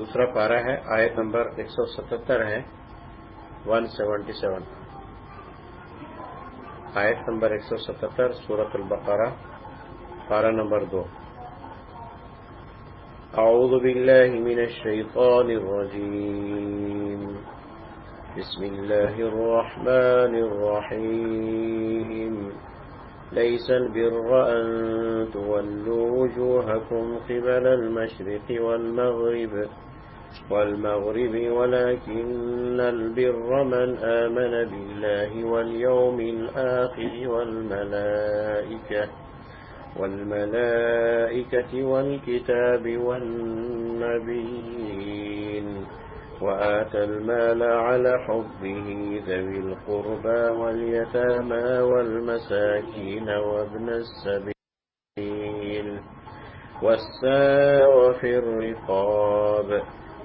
دوسرا پارا ہے، آیت نمبر ایک سو ستہتر ہے ون سیونٹی سیون۔ آیت نمبر ایک سو ستہتر سورت البقرہ پارا نمبر دو۔ اعوذ باللہ من الشیطان الرجیم۔ بسم اللہ الرحمن الرحیم۔ ليس البر أن تولوا وجوهكم قبل المشرق والمغرب۔ والمغرب ولكن البر من آمن بالله واليوم الآخر والملائكة والملائكة والكتاب والنبيين وآتى المال على حبه ذوي القربى واليتامى والمساكين وابن السبيل والساء في الرقاب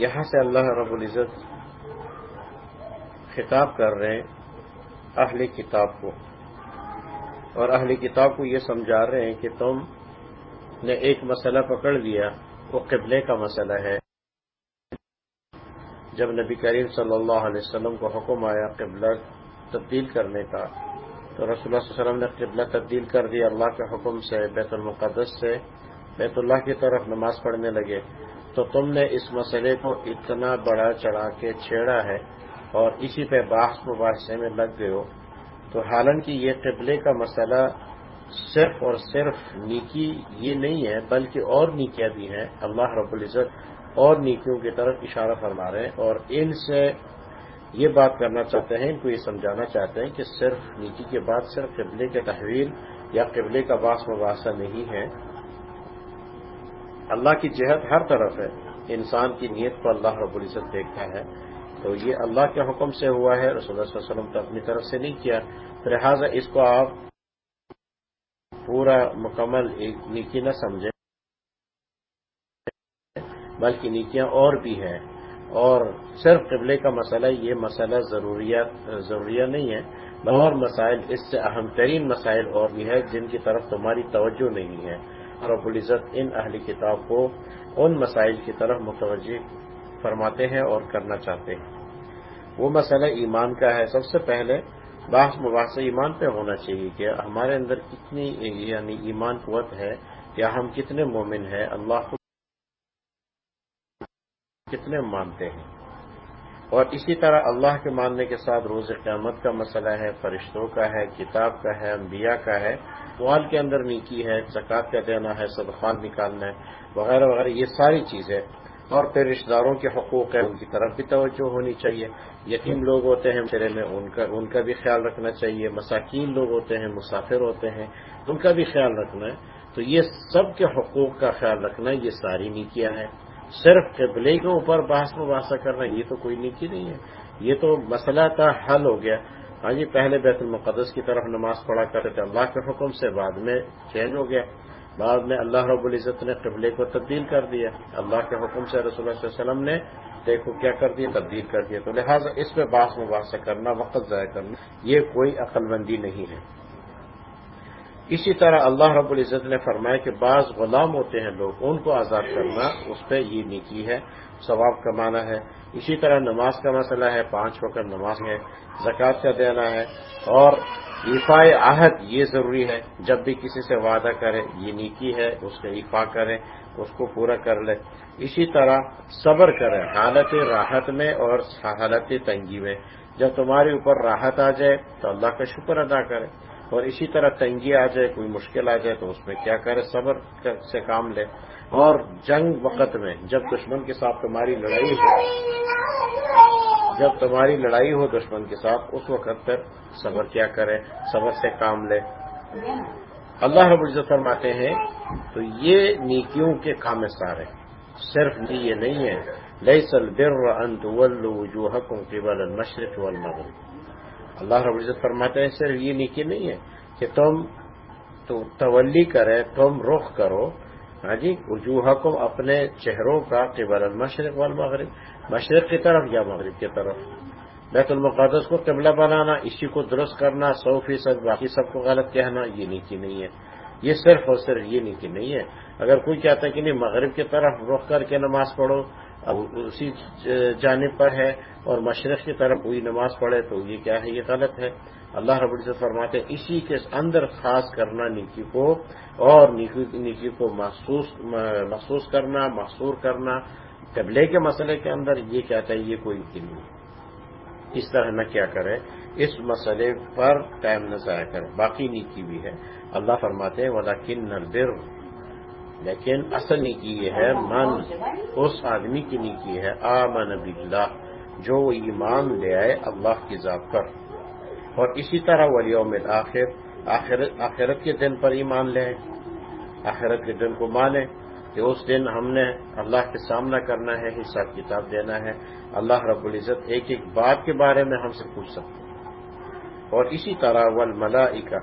یہاں سے اللہ رب العزت خطاب کر رہے ہیں اہل کتاب کو۔ اور اہلی کتاب کو یہ سمجھا رہے ہیں کہ تم نے ایک مسئلہ پکڑ لیا، وہ قبلے کا مسئلہ ہے۔ جب نبی کریم صلی اللہ علیہ وسلم کو حکم آیا قبلہ تبدیل کرنے کا، تو رسول اللہ علیہ وسلم نے قبلہ تبدیل کر دیا۔ اللہ کے حکم سے، بیت المقدس سے بیت اللہ کی طرف نماز پڑھنے لگے۔ تو تم نے اس مسئلے کو اتنا بڑا چڑھا کے چھیڑا ہے اور اسی پہ باحث مباحثے میں لگ گئے ہو، تو حالانکہ یہ قبلے کا مسئلہ صرف اور صرف نیکی یہ نہیں ہے، بلکہ اور نیکیاں بھی ہیں۔ اللہ رب العزت اور نیکیوں کی طرف اشارہ فرما رہے ہیں اور ان سے یہ بات کرنا چاہتے ہیں، ان کو یہ سمجھانا چاہتے ہیں کہ صرف نیکی کے بعد صرف قبلے کے تحویل یا قبلے کا باس مباحثہ نہیں ہے۔ اللہ کی جہت ہر طرف ہے۔ انسان کی نیت کو اللہ رب العزت دیکھتا ہے۔ تو یہ اللہ کے حکم سے ہوا ہے۔ رسول اللہ صلی اللہ علیہ وسلم تو اپنی طرف سے نہیں کیا۔ لہٰذا اس کو آپ پورا مکمل ایک نیکی نہ سمجھیں۔ بلکہ نیکیاں اور بھی ہیں۔ اور صرف قبلے کا مسئلہ، یہ مسئلہ ضروریہ نہیں ہے۔ اور مسائل اس سے اہم ترین مسائل اور بھی ہے جن کی طرف تمہاری توجہ نہیں ہے۔ رب العزت ان اہلی کتاب کو ان مسائل کی طرف متوجہ فرماتے ہیں اور کرنا چاہتے ہیں۔ وہ مسئلہ ایمان کا ہے۔ سب سے پہلے باس مباحث ایمان پہ ہونا چاہیے کہ ہمارے اندر کتنی یعنی ایمان قوت ہے یا ہم کتنے مومن ہیں، اللہ کو کتنے مانتے ہیں۔ اور اسی طرح اللہ کے ماننے کے ساتھ روز قیامت کا مسئلہ ہے، فرشتوں کا ہے، کتاب کا ہے، انبیاء کا ہے۔ وال کے اندر نیکی ہے زکات کا دینا ہے، صدقات نکالنا ہے، وغیرہ وغیرہ، یہ ساری چیزیں اور پھر رشتے داروں کے حقوق ہیں، ان کی طرف بھی توجہ ہونی چاہیے۔ یتیم لوگ ہوتے ہیں چہرے میں، ان کا ان کا بھی خیال رکھنا چاہیے۔ مساکین لوگ ہوتے ہیں، مسافر ہوتے ہیں، ان کا بھی خیال رکھنا ہے۔ تو یہ سب کے حقوق کا خیال رکھنا یہ ساری نیکیاں ہیں۔ صرف قبلے کے اوپر بحث مباحثہ کرنا، یہ تو کوئی نیکی نہیں ہے۔ یہ تو مسئلہ کا حل ہو گیا۔ ہاں جی پہلے بیت المقدس کی طرف نماز پڑھا کرتے تھے، اللہ کے حکم سے بعد میں چینج ہو گیا۔ بعد میں اللہ رب العزت نے قبلے کو تبدیل کر دیا۔ اللہ کے حکم سے رسول اللہ علیہ وسلم نے دیکھو کیا کر دیا، تبدیل کر دیا۔ تو لہٰذا اس میں باس مباحثہ کرنا، وقت ضائع کرنا، یہ کوئی عقل مندی نہیں ہے۔ اسی طرح اللہ رب العزت نے فرمایا کہ بعض غلام ہوتے ہیں لوگ، ان کو آزاد کرنا اس پہ یہ نیکی ہے، ثواب کمانا ہے۔ اسی طرح نماز کا مسئلہ ہے، پانچ وقت نماز ہے، زکوٰۃ کا دینا ہے اور ایفا عہد یہ ضروری ہے۔ جب بھی کسی سے وعدہ کرے، یہ نیکی ہے، اس کا ایفا کرے، اس کو پورا کر لے۔ اسی طرح صبر کرے حالت راحت میں اور حالت تنگی میں۔ جب تمہارے اوپر راحت آ جائے تو اللہ کا شکر ادا کرے۔ اور اسی طرح تنگی آ جائے، کوئی مشکل آ جائے تو اس میں کیا کرے؟ صبر سے کام لے۔ اور جنگ وقت میں جب دشمن کے ساتھ تمہاری لڑائی ہو، جب تمہاری لڑائی ہو دشمن کے ساتھ، اس وقت پر صبر کیا کرے، صبر سے کام لے۔ اللہ رب العزت فرماتے ہیں، تو یہ نیکیوں کے کام سارے صرف یہ نہیں ہے۔ ليس البر ان تولوا وجوهكم قبل المشرق والمغرب۔ اللہ رب العزت فرماتے ہیں صرف یہ نیکی نہیں ہے کہ تم تو تولی کرے، تم رخ کرو۔ ہاں جی وجوہکم اپنے چہروں کا قبل المشرق والمغرب، مشرق کی طرف یا مغرب کی طرف۔ بیت المقدس کو قبلہ بنانا، اسی کو درست کرنا، سو فیصد باقی سب کو غلط کہنا، یہ نیکی نہیں ہے۔ یہ صرف اور صرف یہ نیکی نہیں ہے۔ اگر کوئی کہتا ہے کہ نہیں، مغرب کی طرف رخ کر کے نماز پڑھو اب اسی جانب پر ہے اور مشرق کی طرف کوئی نماز پڑھے تو یہ کیا ہے؟ یہ غلط ہے۔ اللہ رب العزت فرماتے ہیں، اسی کے اندر خاص کرنا نیکی کو اور نیکی کو محسوس محسوس کرنا، محصور کرنا۔ قبلے کے مسئلے کے اندر یہ کہتا ہے؟ یہ کوئی نہیں۔ اس طرح نہ کیا کرے۔ اس مسئلے پر ٹائم نہ ضائع کرے۔ باقی نیکی بھی ہے۔ اللہ فرماتے ہیں ولا کن نردر لیکن اصل نیکی یہ ہے، من اس آدمی کی نیکی ہے، آمن باللہ، جو وہ ایمان لے آئے اللہ کی ذات پر۔ اور اسی طرح ولیوم آخر، آخرت کے دن پر ایمان لے آخرت کے دن کو مانے کہ اس دن ہم نے اللہ کے سامنا کرنا ہے، حساب کتاب دینا ہے۔ اللہ رب العزت ایک ایک بات کے بارے میں ہم سے پوچھ سکتے ہیں۔ اور اسی طرح والملائکہ،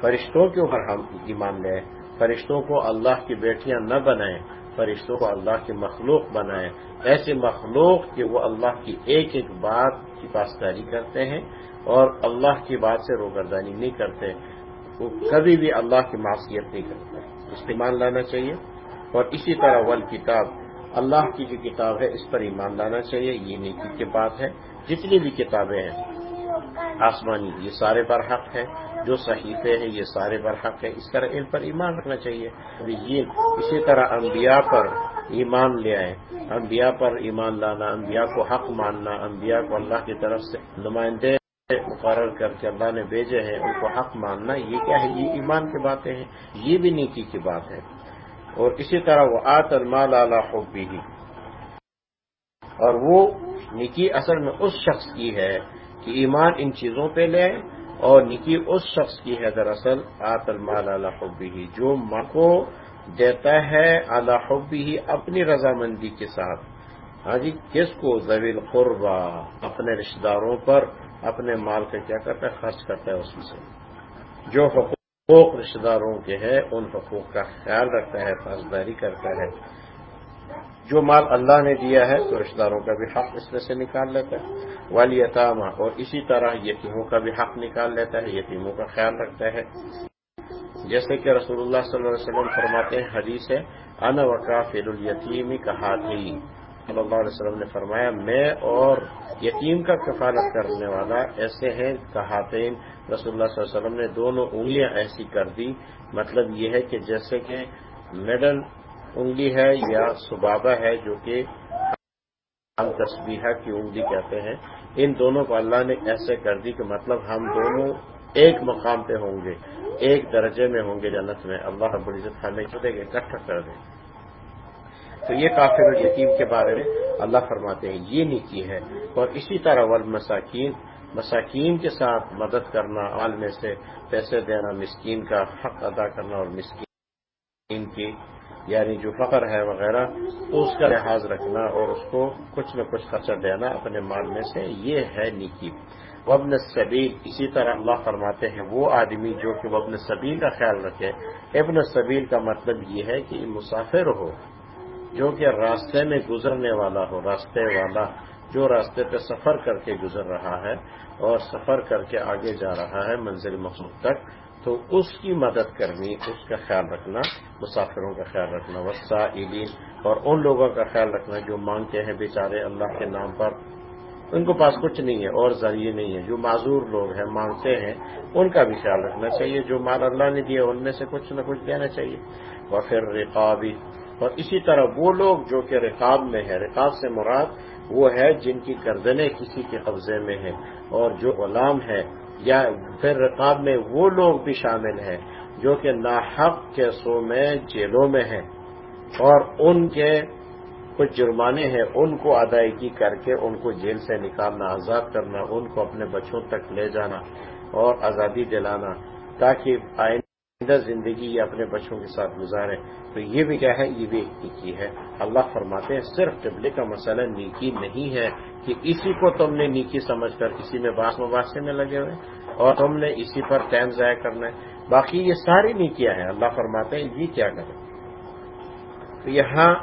فرشتوں کے اوپر ہم ایمان لے فرشتوں کو اللہ کی بیٹیاں نہ بنائیں، فرشتوں کو اللہ کی مخلوق بنائیں۔ ایسے مخلوق کہ وہ اللہ کی ایک ایک بات کی پاسداری کرتے ہیں اور اللہ کی بات سے روگردانی نہیں کرتے۔ وہ کبھی بھی اللہ کی معصیت نہیں کرتے۔ اس پہ ایمان لانا چاہیے۔ اور اسی طرح ول کتاب، اللہ کی جو کتاب ہے، اس پر ایمان لانا چاہیے۔ یہ نیکی کی بات ہے۔ جتنی بھی کتابیں ہیں آسمانی یہ سارے پر حق ہے جو صحیفے ہیں یہ سارے پر حق ہے اس طرح ان پر ایمان رکھنا چاہیے۔ یہ اسی طرح انبیاء پر ایمان لے آئے انبیاء پر ایمان لانا، انبیاء کو حق ماننا، انبیاء کو اللہ کی طرف سے نمائندے مقرر کر کے اللہ نے بھیجے ہیں، ان کو حق ماننا، یہ کیا ہے؟ یہ ایمان کی باتیں ہیں۔ یہ بھی نیکی کی بات ہے۔ اور اسی طرح وہ آت المال اعلی خوبی ہی اور وہ نکی اصل میں اس شخص کی ہے کہ ایمان ان چیزوں پہ لے اور نکی اس شخص کی ہے دراصل، آت المال اعلی خوبی ہی جو ماں کو دیتا ہے اعلی خوبی ہی اپنی رضامندی کے ساتھ۔ ہاں جی کس کو؟ زویل قربا اپنے رشتے داروں پر اپنے مال کا کیا کرتا ہے؟ خرچ کرتا ہے اس میں سے۔ جو حقوق حقوق رشتے داروں کے ہیں، ان حقوق کا خیال رکھتا ہے پاسداری کرتا ہے۔ جو مال اللہ نے دیا ہے تو رشتے داروں کا بھی حق اس میں سے نکال لیتا ہے۔ والی اطامہ اور اسی طرح یتیموں کا بھی حق نکال لیتا ہے، یتیموں کا خیال رکھتا ہے۔ جیسے کہ رسول اللہ صلی اللہ علیہ وسلم فرماتے ہیں، حدیث ہے ان وقا فیل الیتیمی کا ہاتھ ہی صلی اللہ علیہ وسلم نے فرمایا، میں اور یتیم کا کفالت کرنے والا ایسے ہیں، کہاتین۔ رسول اللہ صلی اللہ علیہ وسلم نے دونوں انگلیاں ایسی کر دی۔ مطلب یہ ہے کہ جیسے کہ میڈل انگلی ہے یا سبابہ ہے جو کہ ہم تصبیحہ کی انگلی کہتے ہیں۔ ان دونوں کو اللہ نے ایسے کر دی کہ مطلب ہم دونوں ایک مقام پہ ہوں گے، ایک درجے میں ہوں گے جنت میں۔ اللہ رب العزت ہمیں چلے گے اکٹھا کر دیں تو یہ کافر یتیم کے بارے میں اللہ فرماتے ہیں۔ یہ نیکی ہے۔ اور اسی طرح ول مساکین مساکین کے ساتھ مدد کرنا عالم سے پیسے دینا، مسکین کا حق ادا کرنا اور مسکین کی یعنی جو فخر ہے وغیرہ، تو اس کا لحاظ رکھنا اور اس کو کچھ نہ کچھ خرچہ دینا اپنے مال میں سے، یہ ہے نیکی۔ وبن صبیل اسی طرح اللہ فرماتے ہیں، وہ آدمی جو کہ وبن صبیل کا خیال رکھے۔ ابن صبیل کا مطلب یہ ہے کہ مسافر ہو، جو کہ راستے میں گزرنے والا ہو، راستے والا جو راستے پہ سفر کر کے گزر رہا ہے اور سفر کر کے آگے جا رہا ہے منزل مقصود تک۔ تو اس کی مدد کرنی، اس کا خیال رکھنا، مسافروں کا خیال رکھنا وسا اور ان لوگوں کا خیال رکھنا جو مانگتے ہیں بیچارے اللہ کے نام پر۔ ان کو پاس کچھ نہیں ہے، اور ذریعے نہیں ہے۔ جو معذور لوگ ہیں، مانگتے ہیں، ان کا بھی خیال رکھنا چاہیے۔ جو مال اللہ نے دیا، ان میں سے کچھ نہ کچھ دینا چاہیے۔ اور پھر رقابی اور اسی طرح وہ لوگ جو کہ رقاب میں ہے رقاب سے مراد وہ ہے جن کی گردنیں کسی کے قبضے میں ہیں اور جو غلام ہے یا پھر رقاب میں وہ لوگ بھی شامل ہیں جو کہ ناحق کیسوں میں جیلوں میں ہیں اور ان کے کچھ جرمانے ہیں، ان کو ادائیگی کر کے ان کو جیل سے نکالنا، آزاد کرنا، ان کو اپنے بچوں تک لے جانا اور آزادی دلانا تاکہ آئین زندگی یا اپنے بچوں کے ساتھ گزارے۔ تو یہ بھی کیا ہے؟ یہ بھی ایک نیکی ہے۔ اللہ فرماتے ہیں، صرف قبلے کا مسئلہ نیکی نہیں ہے کہ اسی کو تم نے نیکی سمجھ کر کسی میں باس مباحثے میں لگے ہوئے اور تم نے اسی پر ٹائم ضائع کرنا ہے۔ باقی یہ ساری نیکیاں ہیں۔ اللہ فرماتے ہیں، یہ کیا کریں؟ تو یہاں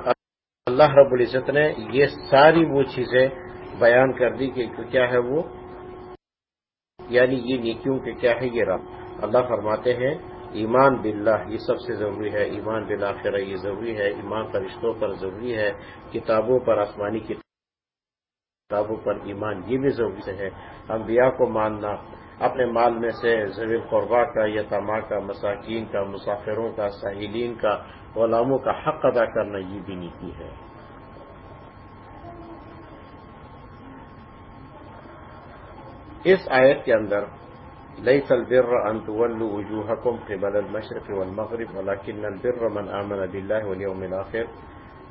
اللہ رب العزت نے یہ ساری وہ چیزیں بیان کر دی کہ کیا ہے وہ؟ یعنی یہ نیکیوں کے کیا ہے یہ رب؟ اللہ فرماتے ہیں ایمان باللہ، یہ سب سے ضروری ہے، ایمان بالآخرہ، یہ ضروری ہے، ایمان فرشتوں پر ضروری ہے، کتابوں پر آسمانی کتابوں پر ایمان، یہ بھی ضروری ہے۔ انبیاء کو ماننا، اپنے مال میں سے زویل قربا کا یا کا، مساکین کا، مسافروں کا، ساحلین کا، غلاموں کا حق ادا کرنا یہ بھی نیتی ہے۔ اس آیت کے اندر ليس البر أن تولوا وجوهكم قبل المشرق والمغرب، ولكن البر من آمن بالله واليوم الآخر.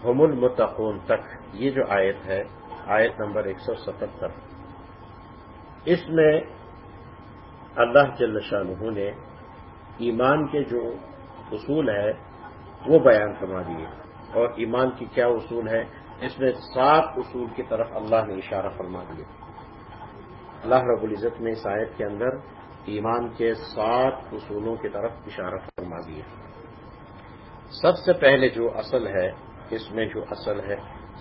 هم المتقون. تک، یہ جو آیت ہے، آیت نمبر 177 اس میں اللہ جل شاہ نے ایمان کے جو اصول ہے وہ بیان فرما دیے. اور ایمان کی کیا اصول ہے اس میں سات اصول کی طرف اللہ نے اشارہ فرما دیے. اللہ رب العزت نے اس آیت کے اندر ایمان کے سات اصولوں کی طرف اشارہ فرما دیا۔ سب سے پہلے جو اصل ہے، اس میں جو اصل ہے،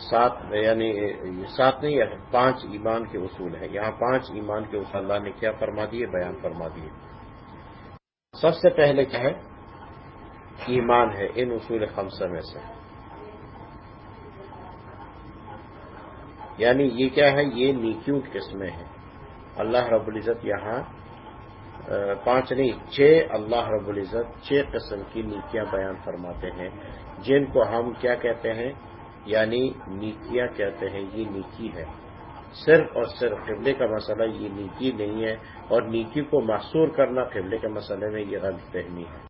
سات یعنی سات نہیں ہے، پانچ ایمان کے اصول ہیں۔ یہاں پانچ ایمان کے اصول اللہ نے کیا فرما دیے، بیان فرما دیے۔ سب سے پہلے کیا ہے؟ ایمان ہے، ان اصول خمسہ میں سے۔ یعنی یہ کیا ہے؟ یہ نیکیوں قسمیں ہیں۔ اللہ رب العزت یہاں پانچ نہیں، چھ اللہ رب العزت چھ قسم کی نیکیاں بیان فرماتے ہیں، جن کو ہم کیا کہتے ہیں؟ یعنی نیکیاں کہتے ہیں، یہ نیکی ہے۔ صرف اور صرف قبلے کا مسئلہ یہ نیکی نہیں ہے، اور نیکی کو محصور کرنا قبلے کے مسئلے میں یہ غلط فہمی ہے۔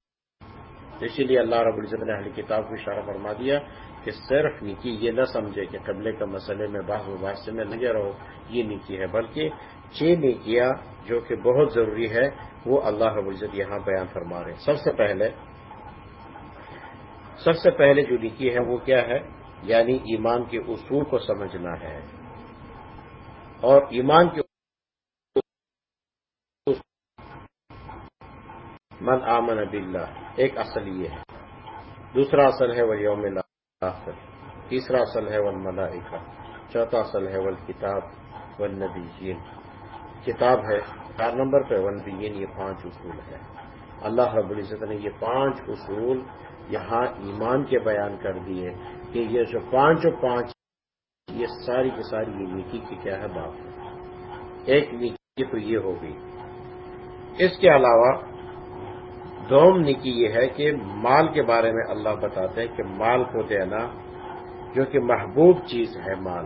اسی لیے اللہ رب العزت نے اہلی کتاب کو اشارہ فرما دیا کہ صرف نیکی یہ نہ سمجھے کہ قبلے کے مسئلے میں باہ مباحثے میں لگے رہو، یہ نیکی ہے، بلکہ چھ نیکیاں جو کہ بہت ضروری ہے، وہ اللہ رب العزت یہاں بیان فرما رہے ہیں۔ سب سے پہلے، سب سے پہلے جو لکھی ہے، وہ کیا ہے؟ یعنی ایمان کے اصول کو سمجھنا ہے۔ اور ایمان کے من آمن باللہ، ایک اصل یہ ہے۔ دوسرا اصل ہے وہ یوم تیسرا اصل ہے ول ملائکہ چوتھا اصل ہے ول کتاب کتاب ہے، چار نمبر پہ ون بین یہ پانچ اصول ہے اللہ رب العزت نے یہ پانچ اصول یہاں ایمان کے بیان کر دیے کہ یہ جو پانچ و پانچ، یہ ساری کی ساری یہ نیکی کی کیا ہے بات ایک نیکی تو یہ ہوگی اس کے علاوہ دوم نیکی یہ ہے کہ مال کے بارے میں اللہ بتاتے ہیں کہ مال کو دینا جو کہ محبوب چیز ہے مال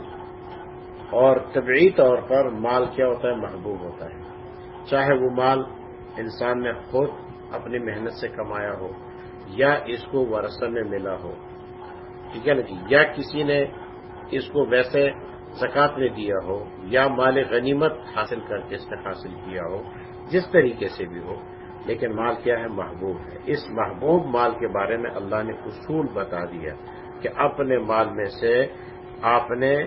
اور طبعی طور پر مال کیا ہوتا ہے؟ محبوب ہوتا ہے۔ چاہے وہ مال انسان نے خود اپنی محنت سے کمایا ہو یا اس کو ورثہ میں ملا ہو۔ ٹھیک ہے نا جی؟ یا کسی نے اس کو ویسے زکات میں دیا ہو یا مال غنیمت حاصل کر کے اس نے حاصل کیا ہو، جس طریقے سے بھی ہو۔ لیکن مال کیا ہے؟ محبوب ہے۔ اس محبوب مال کے بارے میں اللہ نے اصول بتا دیا کہ اپنے مال میں سے آپ نے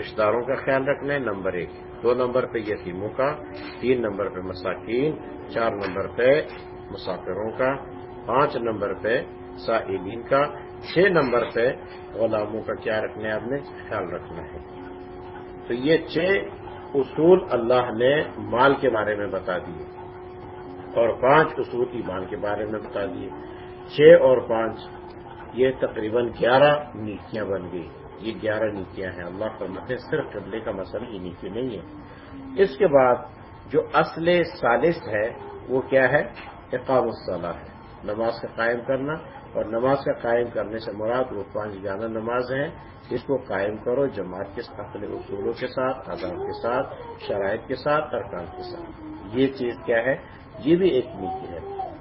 رشتہ داروں کا خیال رکھنا ہے، نمبر ایک۔ دو نمبر پہ یتیموں کا، تین نمبر پہ مساکین، چار نمبر پہ مسافروں کا، پانچ نمبر پہ ساحلین کا، چھ نمبر پہ غلاموں کا کیا رکھنا ہے؟ آپ نے خیال رکھنا ہے۔ تو یہ چھ اصول اللہ نے مال کے بارے میں بتا دیے۔ اور پانچ اصول ایمان کے بارے میں بتا دیے۔ چھ اور پانچ، یہ تقریباً گیارہ نیکیاں بن گئی۔ یہ گیارہ نیکیاں ہیں۔ اللہ فرماتے صرف قبلے کا مسئلہ یہ نیکی نہیں ہے۔ اس کے بعد جو اصل سالس ہے، وہ کیا ہے؟ اقام الصلاح ہے۔ نماز کا قائم کرنا۔ اور نماز کا قائم کرنے سے مراد وہ پانچ گیارہ نماز ہیں اس کو قائم کرو جماعت کے ساتھ، اپنے اصولوں کے ساتھ آداب کے ساتھ، شرائط کے ساتھ، ارکان کے ساتھ۔ یہ چیز کیا ہے؟ یہ بھی ایک نیکی ہے۔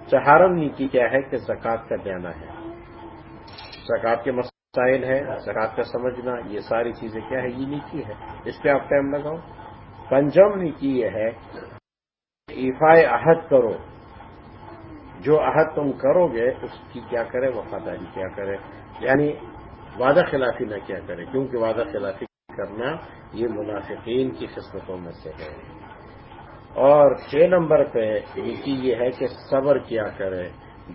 چہارم نیکی کیا ہے کہ زکوٰۃ کا دینا ہے۔ زکوٰۃ کے مسائل ہے زکات کا سمجھنا، یہ ساری چیزیں کیا ہے یہ نیکی ہے اس پہ آپ ٹائم لگاؤ۔ پنجم نیکی یہ ہے ایفا عہد کرو۔ جو عہد تم کرو گے، اس کی کیا کرے؟ وفاداری کیا کرے؟ یعنی وعدہ خلافی نہ کیا کرے، کیونکہ وعدہ خلافی کرنا یہ منافقین کی قسمتوں میں سے ہے۔ اور چھ نمبر پہ نیکی یہ ہے کہ صبر کیا کرے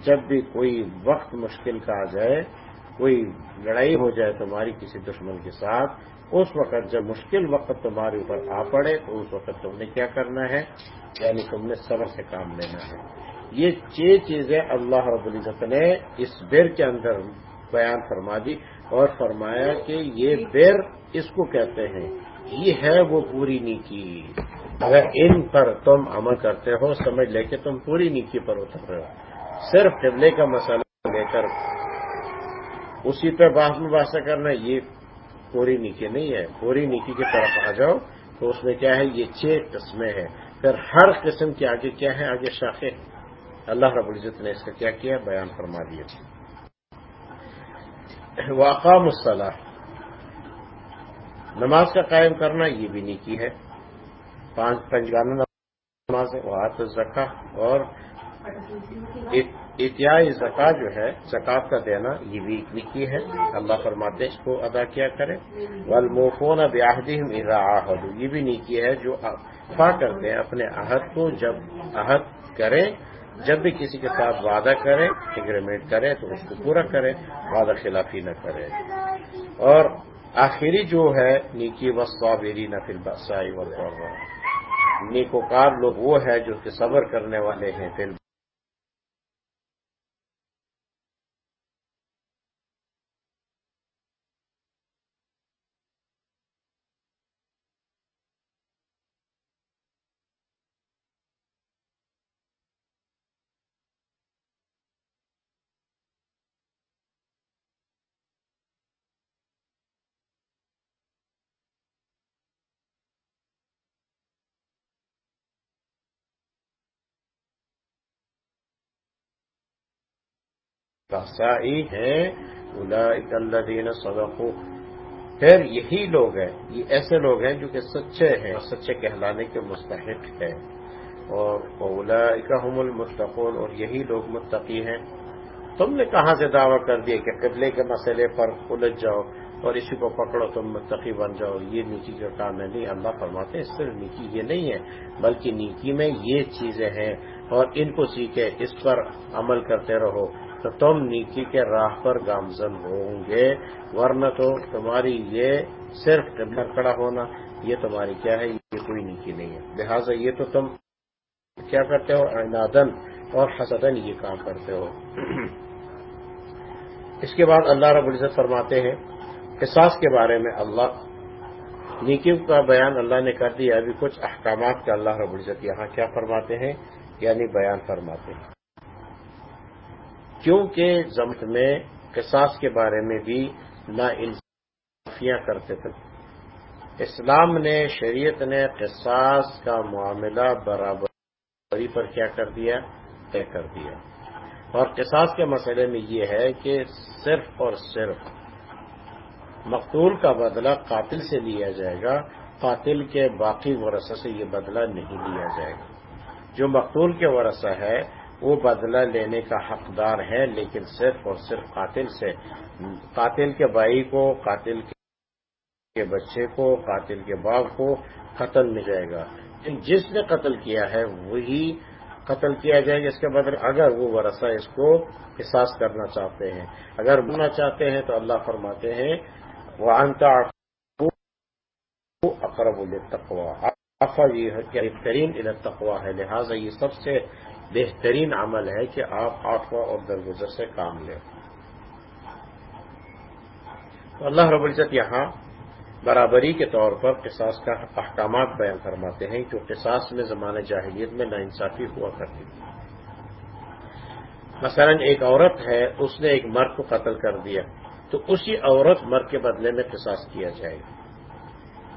جب بھی کوئی وقت مشکل کا آ جائے، کوئی لڑائی ہو جائے تمہاری کسی دشمن کے ساتھ، اس وقت جب مشکل وقت تمہارے اوپر آ پڑے، تو اس وقت تم نے کیا کرنا ہے؟ یعنی تم نے صبر سے کام لینا ہے۔ یہ چھ چیزیں اللہ رب العزت نے اس بیر کے اندر بیان فرما دی اور فرمایا کہ یہ بیر اس کو کہتے ہیں، یہ ہے وہ پوری نیکی۔ اگر ان پر تم عمل کرتے ہو، سمجھ لے کہ تم پوری نیکی پر اتر رہے ہو۔ صرف قبلے کا مسئلہ لے کر اسی پہ باہر مباحثہ کرنا، یہ پوری نیکی نہیں ہے۔ پوری نیکی کی طرف آ جاؤ تو اس میں کیا ہے؟ یہ چھ قسمیں ہیں۔ پھر ہر قسم کے آگے کیا ہے؟ آگے شاخیں اللہ رب العزت نے اس کا کیا کیا؟ بیان فرما دیا۔ واقع مسلح نماز کا قائم کرنا یہ بھی نیکی ہے۔ پانچ پنجگانہ نماز ہے، وہ ہاتھ زکا اور اتیائی زکا جو ہے، زکات کا دینا یہ بھی نیکی ہے۔ اللہ فرماتے اس کو ادا کیا کرے والموفون بیاہدہم اذا عاہدو یہ بھی نیکی ہے، جو پا کرتے ہیں اپنے عہد کو جب عہد کریں، جب بھی کسی کے ساتھ وعدہ کرے اگریمنٹ کرے تو اس کو پورا کرے وعدہ خلافی نہ کرے اور آخری جو ہے، نیکی وسطی نفل بسائی و نیکوکار لوگ وہ ہے جو کہ صبر کرنے والے ہیں پھر بسائی ہیں الدین صدقو۔ پھر یہی لوگ ہیں، یہ ایسے لوگ ہیں جو کہ سچے ہیں اور سچے کہلانے کے مستحق ہیں۔ اور اولا اکم المتقون، اور یہی لوگ متقی ہیں۔ تم نے کہاں سے دعویٰ کر دیا کہ قبلے کے مسئلے پر الجھ جاؤ اور اسی کو پکڑو، تم متقی بن جاؤ؟ یہ نیکی کا کام ہے۔ نہیں، اللہ فرماتے ہیں، صرف نیکی یہ نہیں ہے، بلکہ نیکی میں یہ چیزیں ہیں اور ان کو سیکھے، اس پر عمل کرتے رہو۔ تو تم نیکی کے راہ پر گامزن ہوں گے، ورنہ تو تمہاری یہ صرف کھڑا ہونا، یہ تمہاری کیا ہے؟ یہ کوئی نیکی نہیں ہے۔ لہٰذا یہ تو تم کیا کرتے ہو؟ عنادن اور حسدن یہ کام کرتے ہو۔ اس کے بعد اللہ رب العزت فرماتے ہیں احساس کے بارے میں اللہ نیکی کا بیان اللہ نے کر دیا۔ ابھی کچھ احکامات کا اللہ رب العزت یہاں کیا فرماتے ہیں؟ یعنی بیان فرماتے ہیں۔ کیونکہ ضمت میں قصاص کے بارے میں بھی نا انصافیاں کرتے تھے۔ اسلام نے، شریعت نے قصاص کا معاملہ برابری پر کیا کر دیا، طے کر دیا۔ اور قصاص کے مسئلے میں یہ ہے کہ صرف اور صرف مقتول کا بدلہ قاتل سے لیا جائے گا، قاتل کے باقی ورثہ سے یہ بدلہ نہیں لیا جائے گا۔ جو مقتول کے ورثہ ہے وہ بدلہ لینے کا حقدار ہے، لیکن صرف اور صرف قاتل سے۔ قاتل کے بھائی کو، قاتل کے بچے کو، قاتل کے باپ کو قتل مل جائے گا۔ جس نے قتل کیا ہے، وہی قتل کیا جائے گا۔ اس کے بدلے اگر وہ ورثہ اس کو احساس کرنا چاہتے ہیں۔ اگر بننا چاہتے ہیں تو اللہ فرماتے ہیں وہ انتا اقرب التقوا افا یہ بہترین التقوا ہے، لہٰذا یہ سب سے بہترین عمل ہے کہ آپ آفوا اور درگزر سے کام لیں۔ تو اللہ رب العزت یہاں برابری کے طور پر قصاص کا احکامات بیان فرماتے ہیں کہ قصاص میں زمانہ جاہلیت میں ناانصافی ہوا کرتی۔ تھی مثلا ایک عورت ہے، اس نے ایک مرد کو قتل کر دیا، تو اسی عورت مرد کے بدلے میں قصاص کیا جائے گا۔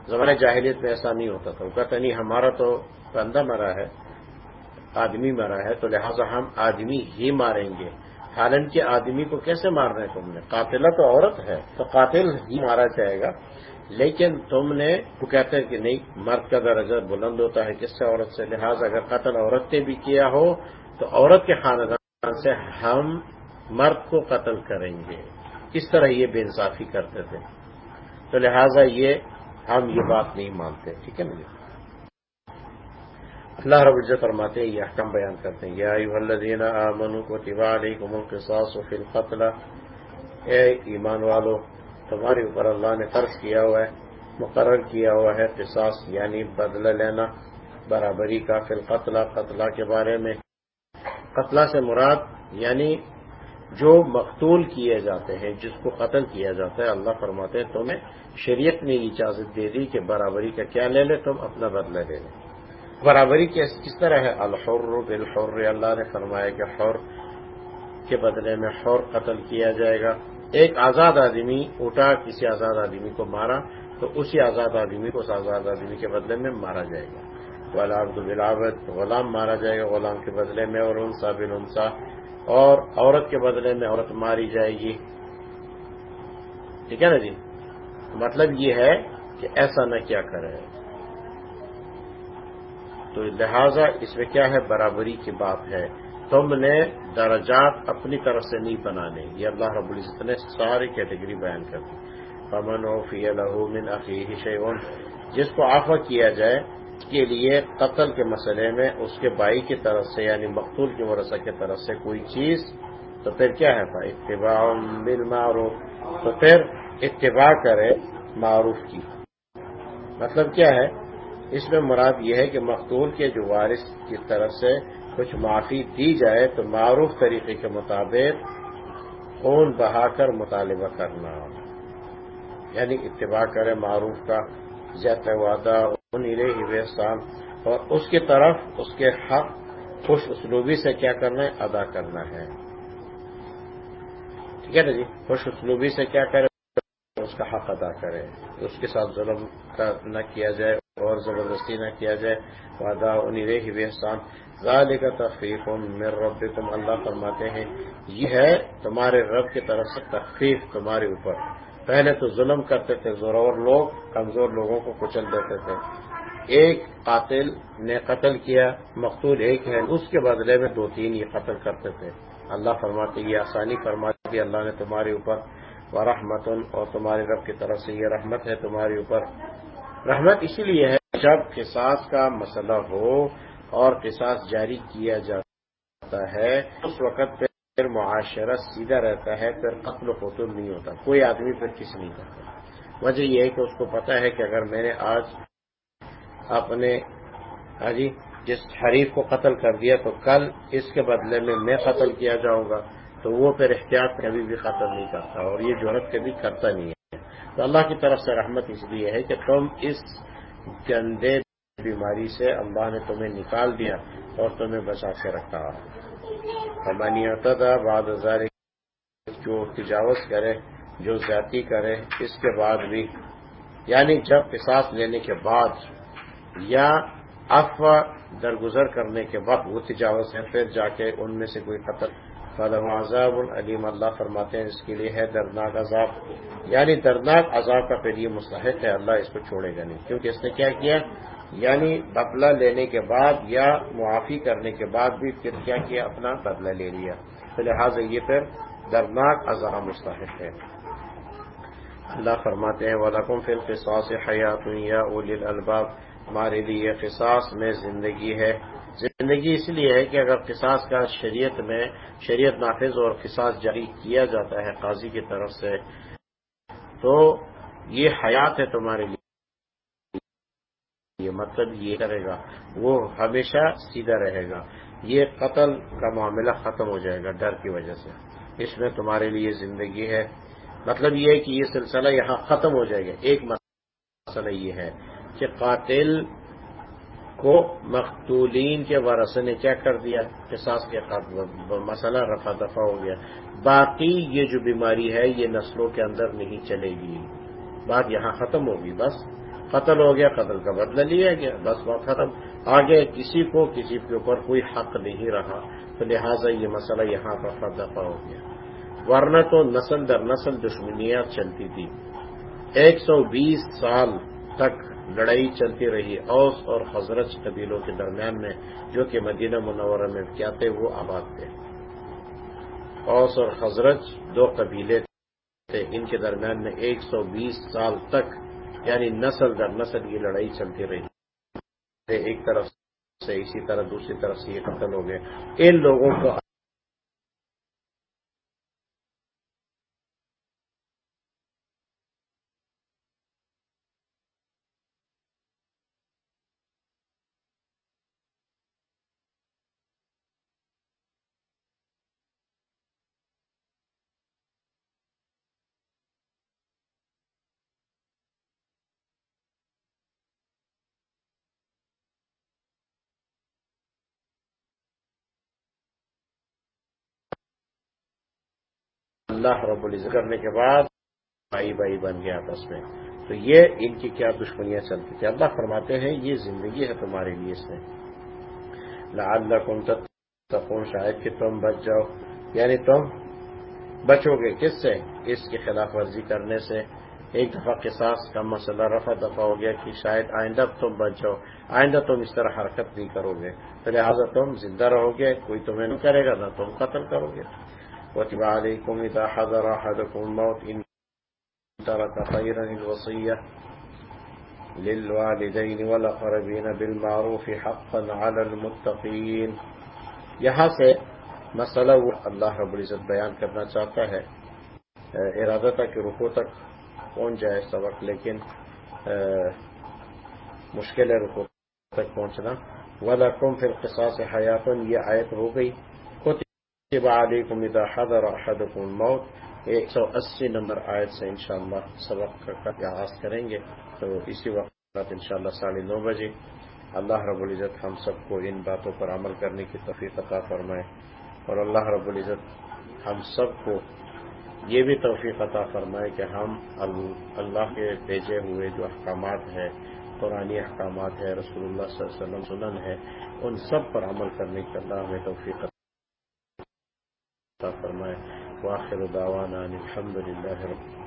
زمانہ جاہلیت میں ایسا نہیں ہوتا تھا۔ وہ کہتا نہیں، ہمارا تو بندہ مرا ہے۔ آدمی مرا ہے تو لہٰذا ہم آدمی ہی ماریں گے۔ حالانکہ آدمی کو کیسے مار رہے تم نے؟ قاتلہ تو عورت ہے تو قاتل ہی مارا جائے گا۔ لیکن تم نے وہ کہتے ہیں کہ نہیں، مرد کا درجہ بلند ہوتا ہے کس سے؟ عورت سے۔ لہٰذا اگر قتل عورت نے بھی کیا ہو تو عورت کے خاندان سے ہم مرد کو قتل کریں گے۔ اس طرح یہ بے انصافی کرتے تھے۔ تو لہذا یہ ہم یہ بات نہیں مانتے، ٹھیک ہے نا جی؟ اللہ رب العزت فرماتے ہیں، یہ حکم بیان کرتے ہیں۔ یا الذین آمنوا کتب علیکم القصاص فی القتل۔ اے ایمان والو، تمہارے اوپر اللہ نے فرض کیا ہوا ہے، مقرر کیا ہوا ہے قصاص یعنی بدلہ لینا، برابری کا فی القتل، قتلہ کے بارے میں۔ قتلہ سے مراد یعنی جو مقتول کیے جاتے ہیں، جس کو قتل کیا جاتا ہے، اللہ فرماتے ہیں، تمہیں شریعت نے اجازت دے دی کہ برابری کا کیا لے لے، تم اپنا بدلہ لے لیں برابری کس طرح ہے؟ الحر بالحر، اللہ نے فرمایا کہ حر کے بدلے میں حر قتل کیا جائے گا۔ ایک آزاد آدمی اٹھا، کسی آزاد آدمی کو مارا، تو اسی آزاد آدمی کو اس آزاد آدمی کے بدلے میں مارا جائے گا۔ غلام تو بلاوت غلام مارا جائے گا غلام کے بدلے میں، اور انسا بن انسا اور عورت کے بدلے میں عورت ماری جائے گی۔ ٹھیک ہے نا جی؟ مطلب یہ ہے کہ ایسا نہ کیا کرے۔ تو لہذا اس میں کیا ہے؟ برابری کی بات ہے۔ تم نے درجات اپنی طرف سے نہیں بنانے۔ یہ اللہ رب العزت نے ساری کیٹیگری بیان کر دی۔ پمن و فی الحمن عقی شیون جس کو آفا کیا جائے کے لیے قتل کے مسئلے میں اس کے بھائی کی طرف سے یعنی مقتول کی ورثہ کی طرف سے کوئی چیز۔ تو پھر کیا ہے؟ بھائی اتباع بالمعروف۔ تو پھر اتباع کرے معروف کی۔ مطلب کیا ہے؟ اس میں مراد یہ ہے کہ مقتول کے جو وارث کی طرف سے کچھ معافی دی جائے تو معروف طریقے کے مطابق خون بہا کر مطالبہ کرنا۔ یعنی اتباع کرے معروف کا، زیادہ وعدہ نیلے ہی اور اس کی طرف اس کے حق خوش اسلوبی سے کیا کرنا ہے؟ ادا کرنا ہے۔ ٹھیک ہے نا جی؟ خوش اسلوبی سے کیا کرے؟ اس کا حق ادا کرے۔ اس کے ساتھ ظلم نہ کیا جائے۔ اور زبردستی نہ کیا جائے۔ وعدہ نیلے ہی بحسان غال کا تخفیف میر رب تم اللہ فرماتے ہیں، یہ ہے تمہارے رب کی طرف سے تخفیف تمہارے اوپر۔ پہلے تو ظلم کرتے تھے زورور لوگ کمزور لوگوں کو کچل دیتے تھے۔ ایک قاتل نے قتل کیا، مقتول ایک ہے، اس کے بدلے میں دو تین یہ قتل کرتے تھے۔ اللہ فرماتے یہ آسانی فرماتی اللہ نے تمہارے اوپر۔ و رحمت اور تمہاری رب کی طرف سے یہ رحمت ہے تمہارے اوپر۔ رحمت اسی لیے ہے جب قصاص کا مسئلہ ہو اور قصاص جاری کیا جاتا ہے، اس وقت پہ پھر معاشرہ سیدھا رہتا ہے، پھر قتل و قتل نہیں ہوتا، کوئی آدمی پھر کس نہیں کرتا۔ وجہ یہ ہے کہ اس کو پتا ہے کہ اگر میں نے آج اپنے ہاں جی جس حریف کو قتل کر دیا تو کل اس کے بدلے میں میں قتل کیا جاؤں گا، تو وہ پھر احتیاط کبھی بھی قتل نہیں کرتا اور یہ جوہرت کبھی کرتا نہیں ہے۔ تو اللہ کی طرف سے رحمت اس لیے ہے کہ تم اس گندے بیماری سے اللہ نے تمہیں نکال دیا اور تمہیں بچا کے رکھا۔ فرمانی تھا بعد ہزار جو تجاوز کرے، جو زیادتی کرے، اس کے بعد بھی یعنی جب قصاص لینے کے بعد یا افوا درگزر کرنے کے بعد وہ تجاوز ہے، پھر جا کے ان میں سے کوئی قتل فلم عذاب العلیم اللہ فرماتے ہیں اس کے لیے ہے دردناک عذاب. یعنی دردناک عذاب کا پھر یہ مستحق ہے اللہ اس کو چھوڑے گا نہیں. کیونکہ اس نے کیا کیا؟ یعنی بدلہ لینے کے بعد یا معافی کرنے کے بعد بھی پھر کیا کیا؟ اپنا بدلہ لے لیا. تو لہٰذا یہ پھر دردناک عذاب مستحق ہے. اللہ فرماتے ہیں ولاکم فی القصاص حیات یا اول الباب ہمارے لیے قصاص میں زندگی ہے. زندگی اس لیے ہے کہ اگر قصاص کا شریعت میں شریعت نافذ اور قصاص جاری کیا جاتا ہے قاضی کی طرف سے، تو یہ حیات ہے تمہارے لیے۔ یہ مطلب یہ کرے گا، وہ ہمیشہ سیدھا رہے گا۔ یہ قتل کا معاملہ ختم ہو جائے گا ڈر کی وجہ سے۔ اس میں تمہارے لیے زندگی ہے۔ مطلب یہ ہے کہ یہ سلسلہ یہاں ختم ہو جائے گا۔ ایک مسئلہ یہ ہے کہ قاتل کو مقتولین کے ورثے نے کیا کر دیا، قصاص کے مسئلہ رفع دفع ہو گیا۔ باقی یہ جو بیماری ہے، یہ نسلوں کے اندر نہیں چلے گی۔ بات یہاں ختم ہوگی بس۔ قتل ہو گیا، قتل کا بدلہ لیا گیا، بس بات ختم۔ آگے کسی کو، کسی کے اوپر کوئی حق نہیں رہا۔ تو لہٰذا یہ مسئلہ یہاں پر دفع ہو گیا۔ ورنہ تو نسل در نسل دشمنیاں چلتی تھی ایک سو بیس سال تک لڑائی چلتی رہی، اوس اور حضرت قبیلوں کے درمیان میں جو کہ مدینہ منورہ میں کیا تھے وہ آباد تھے۔ اوس اور حضرت دو قبیلے تھے، ان کے درمیان میں ایک سو بیس سال تک یعنی نسل در نسل یہ لڑائی چلتی رہی۔ ایک طرف سے اسی طرح، دوسری طرف سے یہ قتل ہو گئے ان لوگوں کو اللہ رب العزت کرنے کے بعد بھائی بھائی بن گیا آپس میں۔ تو یہ ان کی کیا دشمنیاں چلتی تھی اللہ فرماتے ہیں، یہ زندگی ہے تمہارے لیے اس میں۔ اللہ کن شاید کہ تم بچ جاؤ۔ یعنی تم بچو گے کس سے؟ اس کی خلاف ورزی کرنے سے۔ ایک دفعہ قصاص کا مسئلہ رفع دفعہ ہو گیا کہ شاید آئندہ تم بچ جاؤ۔ آئندہ تم اس طرح حرکت نہیں کرو گے۔ تو لہٰذا تم زندہ رہو گے، کوئی تمہیں نہیں کرے گا، نہ تم قتل کرو گے۔ وتب عليكم إذا حضر أحدكم الموت إن ترك خيرا الوصية للوالدين والأقربين بالمعروف حقا على المتقين یہاں سے مسئلہ وہ اللہ رب العزت بیان کرنا چاہتا ہے۔ ارادہ تھا کہ رکو تک پہنچ جائے سبق لیکن مشکل ہے رکو تک پہنچنا۔ ولا کم پھر قصاص حیاتن یہ آیت ہو گئی۔ علیکم اذا حضر احدکم الموت، ایک سو اسی نمبر آیت سے انشاءاللہ سبق کا آغاز کریں گے۔ تو اسی وقت انشاءاللہ ساڑھے نو بجے۔ اللہ رب العزت ہم سب کو ان باتوں پر عمل کرنے کی توفیق عطا فرمائے۔ اور اللہ رب العزت ہم سب کو یہ بھی توفیق عطا فرمائے کہ ہم اللہ کے بھیجے ہوئے جو احکامات ہیں قرآن احکامات ہے رسول اللہ صلی اللہ علیہ وسلم سنن ہے ان سب پر عمل کرنے کی اللہ ہمیں توفیق فرمائے۔ واخر دعوانا الحمد للہ رب